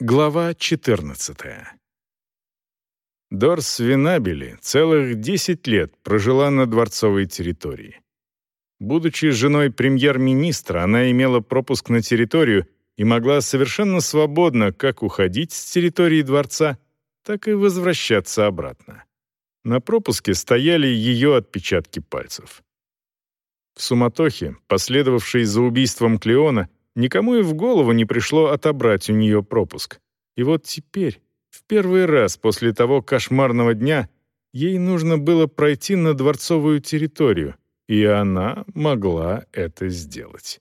Глава 14. Дорс Винабели целых 10 лет прожила на дворцовой территории. Будучи женой премьер-министра, она имела пропуск на территорию и могла совершенно свободно как уходить с территории дворца, так и возвращаться обратно. На пропуске стояли ее отпечатки пальцев. В суматохе, последовавшей за убийством Клеона, Никому и в голову не пришло отобрать у нее пропуск. И вот теперь, в первый раз после того кошмарного дня, ей нужно было пройти на дворцовую территорию, и она могла это сделать.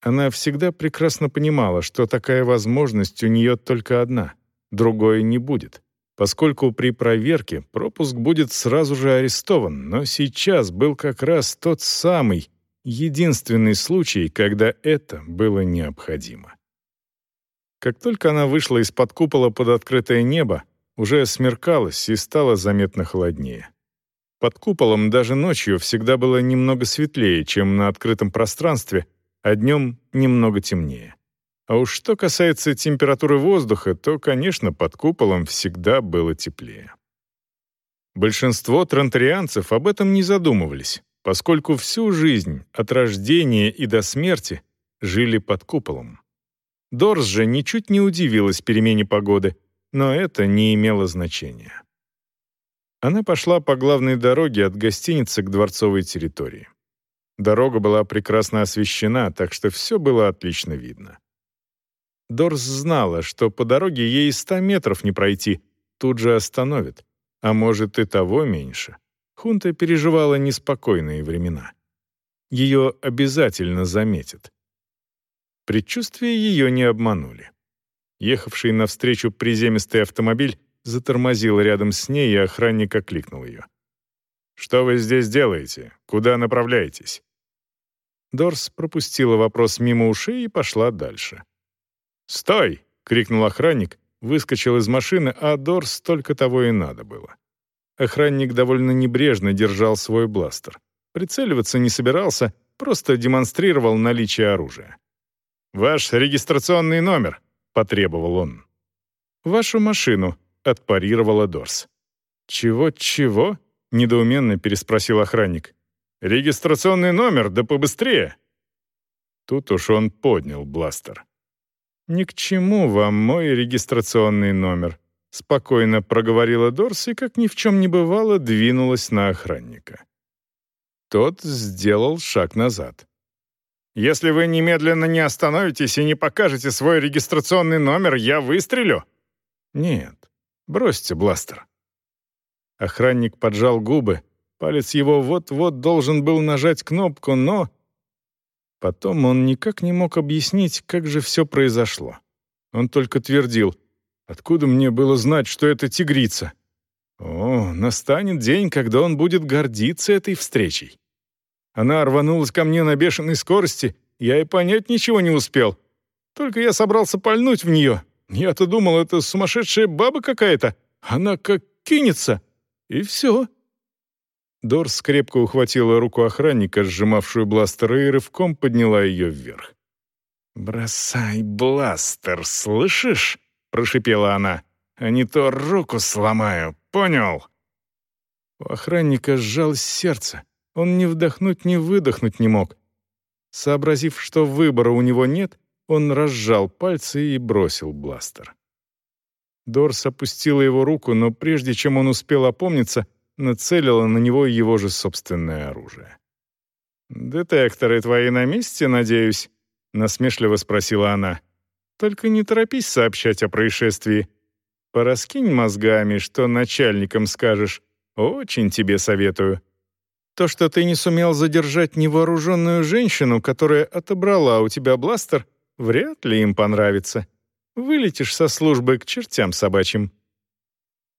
Она всегда прекрасно понимала, что такая возможность у нее только одна, другой не будет, поскольку при проверке пропуск будет сразу же арестован, но сейчас был как раз тот самый, единственный случай, когда это было необходимо. Как только она вышла из-под купола под открытое небо, уже смеркалось и стало заметно холоднее. Под куполом даже ночью всегда было немного светлее, чем на открытом пространстве, а днем немного темнее. А уж что касается температуры воздуха, то, конечно, под куполом всегда было теплее. Большинство транторианцев об этом не задумывались, поскольку всю жизнь, от рождения и до смерти, жили под куполом. Дорс же ничуть не удивилась перемене погоды, но это не имело значения. Она пошла по главной дороге от гостиницы к дворцовой территории. Дорога была прекрасно освещена, так что все было отлично видно. Дорс знала, что по дороге ей ста метров не пройти, тут же остановит, а может и того меньше. Хунта переживала неспокойные времена. Ее обязательно заметят. Предчувствия ее не обманули. Ехавший навстречу приземистый автомобиль затормозил рядом с ней, и охранник окликнул ее. «Что вы здесь делаете? Куда направляетесь?» Дорс пропустила вопрос мимо ушей и пошла дальше. «Стой!» — крикнул охранник, выскочил из машины, а Дорс только того и надо было. Охранник довольно небрежно держал свой бластер. Прицеливаться не собирался, просто демонстрировал наличие оружия. «Ваш регистрационный номер», — потребовал он. «Вашу машину», — отпарировала Дорс. «Чего-чего?» — недоуменно переспросил охранник. «Регистрационный номер, да побыстрее!» Тут уж он поднял бластер. «Ни к чему вам мой регистрационный номер», Спокойно проговорила Дорс и, как ни в чем не бывало, двинулась на охранника. Тот сделал шаг назад. «Если вы немедленно не остановитесь и не покажете свой регистрационный номер, я выстрелю!» «Нет, бросьте бластер». Охранник поджал губы, палец его вот-вот должен был нажать кнопку, но... Потом он никак не мог объяснить, как же все произошло. Он только твердил — Откуда мне было знать, что это тигрица? О, настанет день, когда он будет гордиться этой встречей. Она рванулась ко мне на бешеной скорости, я и понять ничего не успел. Только я собрался пальнуть в нее. Я-то думал, это сумасшедшая баба какая-то. Она как кинется. И все. Дорс крепко ухватила руку охранника, сжимавшую бластер, и рывком подняла ее вверх. «Бросай бластер, слышишь?» — прошипела она. «А не то руку сломаю, понял?» У охранника сжалось сердце. Он ни вдохнуть, ни выдохнуть не мог. Сообразив, что выбора у него нет, он разжал пальцы и бросил бластер. Дорс опустила его руку, но прежде чем он успел опомниться, нацелила на него его же собственное оружие. «Детекторы твои на месте, надеюсь?» — насмешливо спросила она. Только не торопись сообщать о происшествии. Пораскинь мозгами, что начальникам скажешь. Очень тебе советую. То, что ты не сумел задержать невооруженную женщину, которая отобрала у тебя бластер, вряд ли им понравится. Вылетишь со службы к чертям собачьим».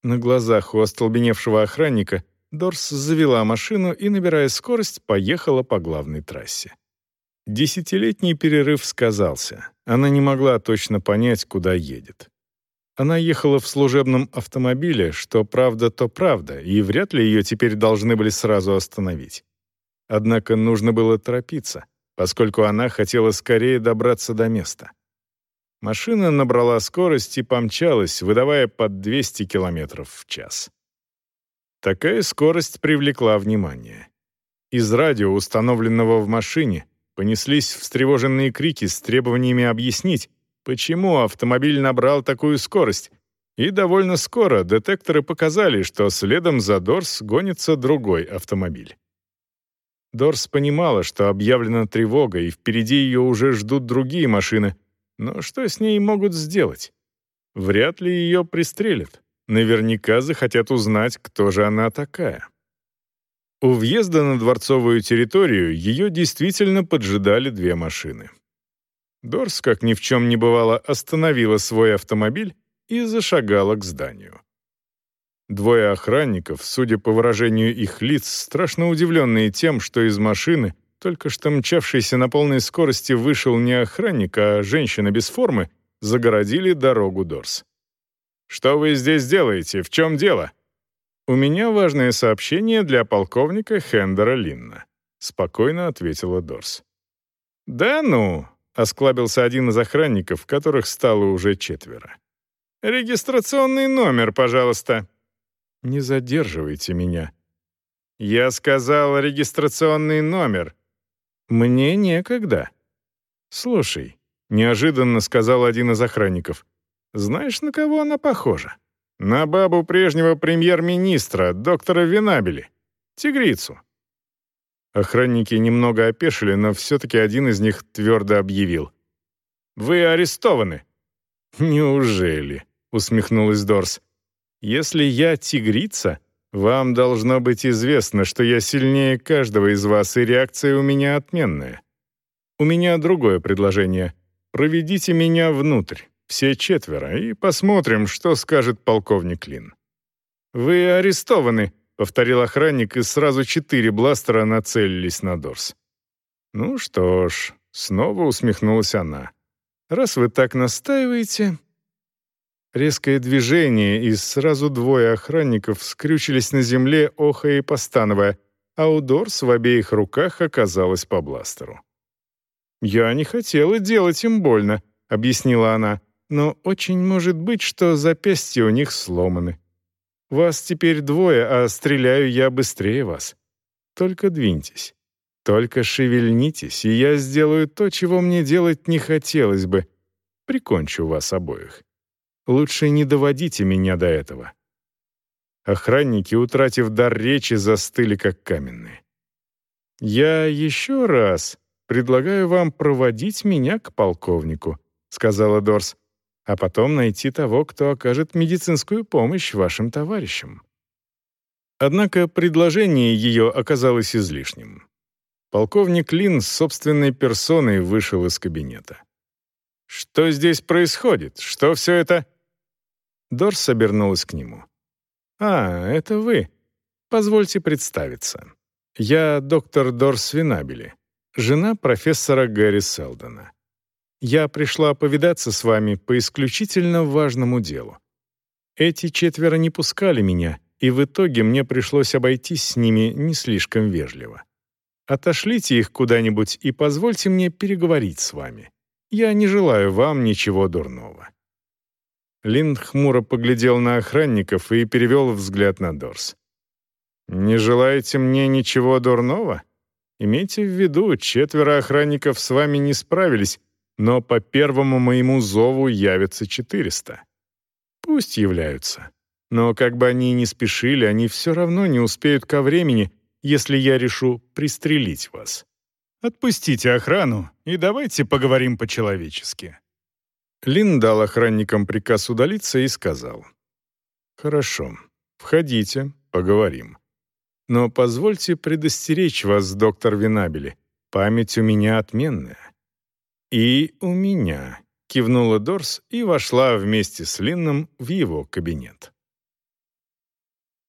На глазах у остолбеневшего охранника Дорс завела машину и, набирая скорость, поехала по главной трассе. Десятилетний перерыв сказался. Она не могла точно понять, куда едет. Она ехала в служебном автомобиле, что правда, то правда, и вряд ли ее теперь должны были сразу остановить. Однако нужно было торопиться, поскольку она хотела скорее добраться до места. Машина набрала скорость и помчалась, выдавая под 200 км в час. Такая скорость привлекла внимание. Из радио, установленного в машине, понеслись встревоженные крики с требованиями объяснить, почему автомобиль набрал такую скорость, и довольно скоро детекторы показали, что следом за Дорс гонится другой автомобиль. Дорс понимала, что объявлена тревога, и впереди ее уже ждут другие машины, но что с ней могут сделать? Вряд ли ее пристрелят. Наверняка захотят узнать, кто же она такая. У въезда на дворцовую территорию ее действительно поджидали две машины. Дорс, как ни в чем не бывало, остановила свой автомобиль и зашагала к зданию. Двое охранников, судя по выражению их лиц, страшно удивленные тем, что из машины, только что мчавшейся на полной скорости, вышел не охранник, а женщина без формы, загородили дорогу Дорс. «Что вы здесь делаете? В чем дело?» «У меня важное сообщение для полковника Хендера Линна», — спокойно ответила Дорс. «Да ну!» — осклабился один из охранников, которых стало уже четверо. «Регистрационный номер, пожалуйста». «Не задерживайте меня». «Я сказал регистрационный номер». «Мне некогда». «Слушай», — неожиданно сказал один из охранников, «знаешь, на кого она похожа?» «На бабу прежнего премьер-министра, доктора Винабели. Тигрицу». Охранники немного опешили, но все-таки один из них твердо объявил. «Вы арестованы». «Неужели?» — усмехнулась Дорс. «Если я тигрица, вам должно быть известно, что я сильнее каждого из вас, и реакция у меня отменная. У меня другое предложение. Проведите меня внутрь, все четверо, и посмотрим, что скажет полковник Лин». «Вы арестованы», — повторил охранник, и сразу четыре бластера нацелились на Дорс. «Ну что ж», — снова усмехнулась она. «Раз вы так настаиваете, Резкое движение, и сразу двое охранников скрючились на земле, охая и постановая, а у Дорс в обеих руках оказалась по бластеру. «Я не хотела делать им больно», — объяснила она, «но очень может быть, что запястья у них сломаны. Вас теперь двое, а стреляю я быстрее вас. Только двиньтесь, только шевельнитесь, и я сделаю то, чего мне делать не хотелось бы. Прикончу вас обоих». Лучше не доводите меня до этого». Охранники, утратив дар речи, застыли как каменные. «Я еще раз предлагаю вам проводить меня к полковнику», сказала Дорс, «а потом найти того, кто окажет медицинскую помощь вашим товарищам». Однако предложение ее оказалось излишним. Полковник Лин с собственной персоной вышел из кабинета. «Что здесь происходит? Что все это...» Дорс обернулась к нему. «А, это вы. Позвольте представиться. Я доктор Дорс Винабели, жена профессора Гэри Селдона. Я пришла повидаться с вами по исключительно важному делу. Эти четверо не пускали меня, и в итоге мне пришлось обойтись с ними не слишком вежливо. Отошлите их куда-нибудь и позвольте мне переговорить с вами. Я не желаю вам ничего дурного». Лин хмуро поглядел на охранников и перевел взгляд на Дорс. «Не желаете мне ничего дурного? Имейте в виду, четверо охранников с вами не справились, но по первому моему зову явятся четыреста. Пусть являются. Но как бы они ни спешили, они все равно не успеют ко времени, если я решу пристрелить вас. Отпустите охрану и давайте поговорим по-человечески». Лин дал охранникам приказ удалиться и сказал. «Хорошо, входите, поговорим. Но позвольте предостеречь вас, доктор Винабели, память у меня отменная». «И у меня», — кивнула Дорс и вошла вместе с Линном в его кабинет.